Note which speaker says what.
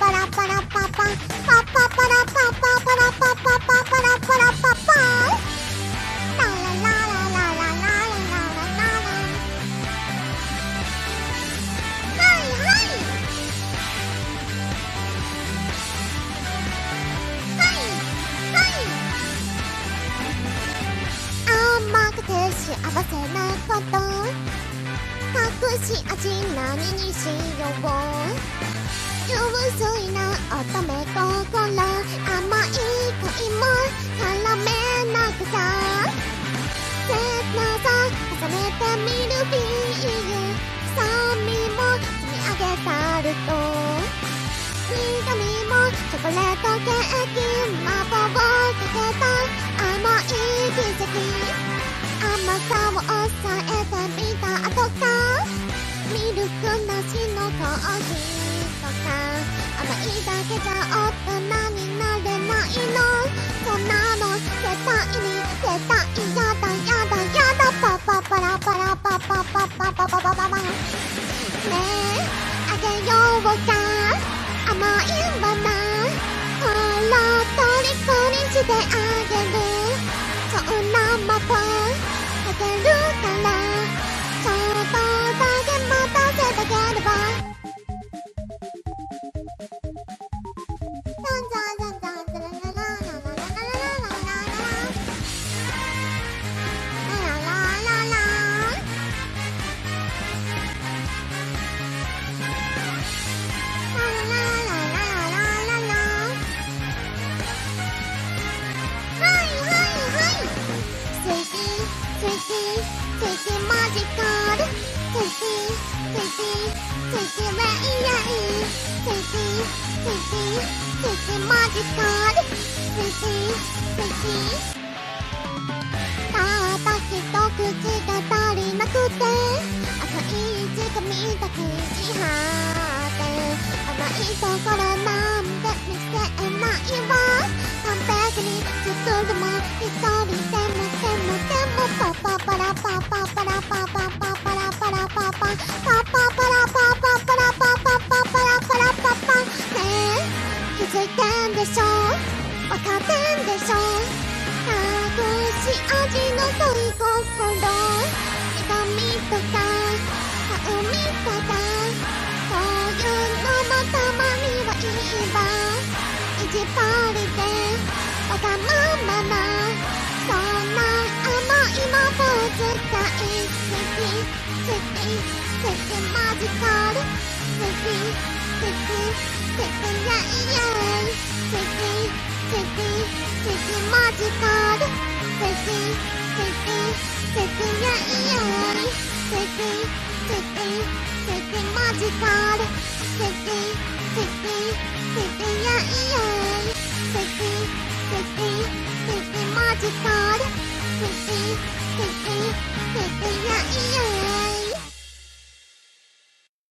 Speaker 1: パラパラパパパパパラパパパラパパパパラパラパパラララララララララララはいはいはいはい甘くて幸せなこと隠し味何にしよう純粋な乙女心甘い恋も絡めなくさ。切なさ重めてみるビールさみも積み上げたると。苦味もチョコレートケーキけじゃ大人になれないの。そんなの。絶対に絶対やだやだやだパパパラパラパパパパパパパパパねえあげようか甘いバナほらとりこにしてあげ敵はいない敵敵敵マジカル敵敵たった一口が足りなくて赤い紙だけしはって甘いところなんて見せないわ完璧にちょっとでも一人でもかってんでしょ隠し味の恋心痛みとか顔見たかそういうのもたまにはいいわ意地張りでわがままなそんな甘い魔法使い好き好き好きマジカル好き好き好き切ない切切切マジカル切切切ない切切切マジカル切切切ない